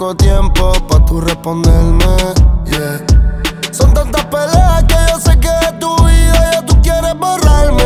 poco tiempo pa' tú responderme. Yeah. Son tantas peleas que yo sé que de tu vida ya tú quieres borrarme.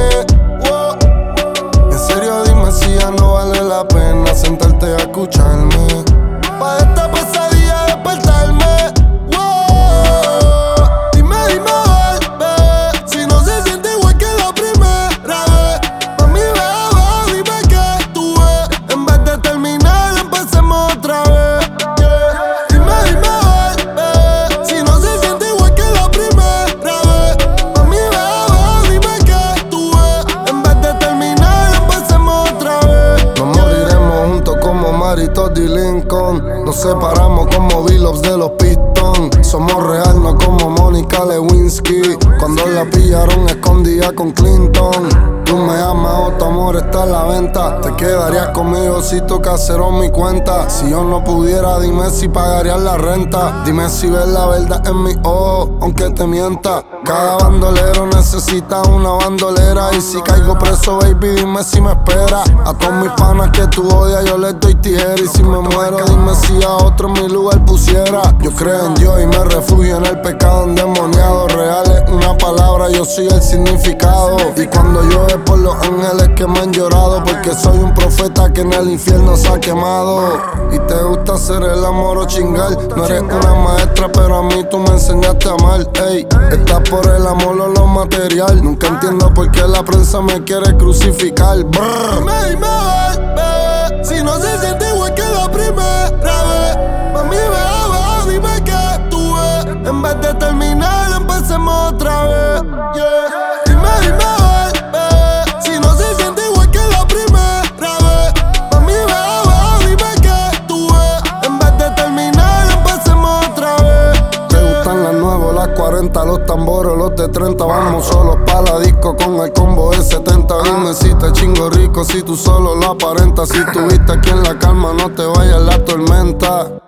Y Lincoln. Nos separamos como Billups de los Pistons. Somos real, no Lewinsky. Cuando la pillaron escondida con Clinton. Tú me amas o tu amor está a la venta. Te quedarías conmigo si tu casero mi cuenta. Si yo no pudiera, dime si pagarías la renta. Dime si ves la verdad en mi ojo, aunque te mienta. Cada bandolero necesita una bandolera. Y si caigo preso, baby, dime si me espera. A todos mis panas que tú odias, yo les doy tijera. Y si me muero, dime si a otro en mi lugar pusiera. Yo creo en Dios y me refugio en el pecado endemoniado. Real es una palabra, yo soy el significado. Y cuando llueve por los ángeles que me han llorado, porque soy un profeta que en el infierno se ha quemado. Y te gusta hacer el amor o chingar. No eres una maestra, pero a mí tú me enseñaste a amar. Ey, estás por el amor o lo material. Nunca entiendo por qué la prensa me quiere crucificar. Brr. Si no se vez. Yeah. Dime, dime, bebé, si no se siente igual que la primera vez. Mami, bebé, dime que tú ves. En vez de terminar, empecemos otra vez. Te gustan las nuevas, las 40, los tambores, los de 30. Vamos solos pa' la disco con el combo de 70. Dime si te chingo rico, si tú solo lo aparentas. Si tuviste aquí en la calma, no te vayas la tormenta.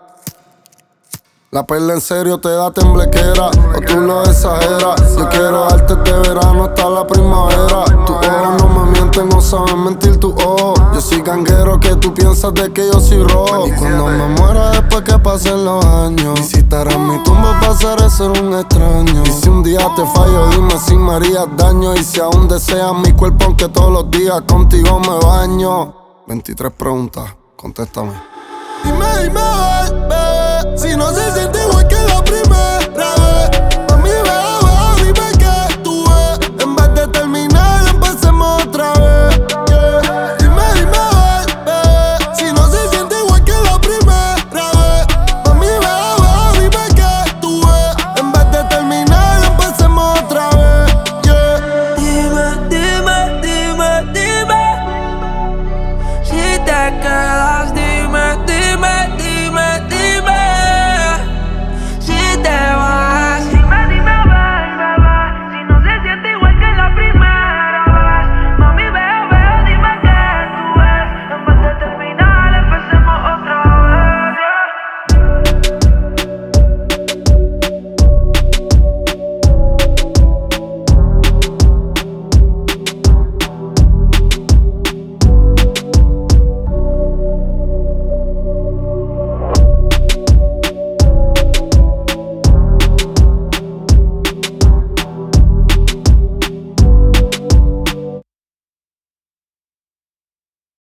La perla en serio te da temblequera o tú lo exageras. Yo quiero darte de verano hasta la primavera. Tus ojos no me mienten, no saben mentir tu ojo. Yo soy ganguero que tú piensas de que yo soy rojo. Y cuando me muera después que pasen los años, visitarás mi tumba pasaré a ser un extraño. Y si un día te fallo, dime si me harías daño. Y si aún deseas mi cuerpo, aunque todos los días contigo me baño. 23 preguntas, contéstame. Dime, dime,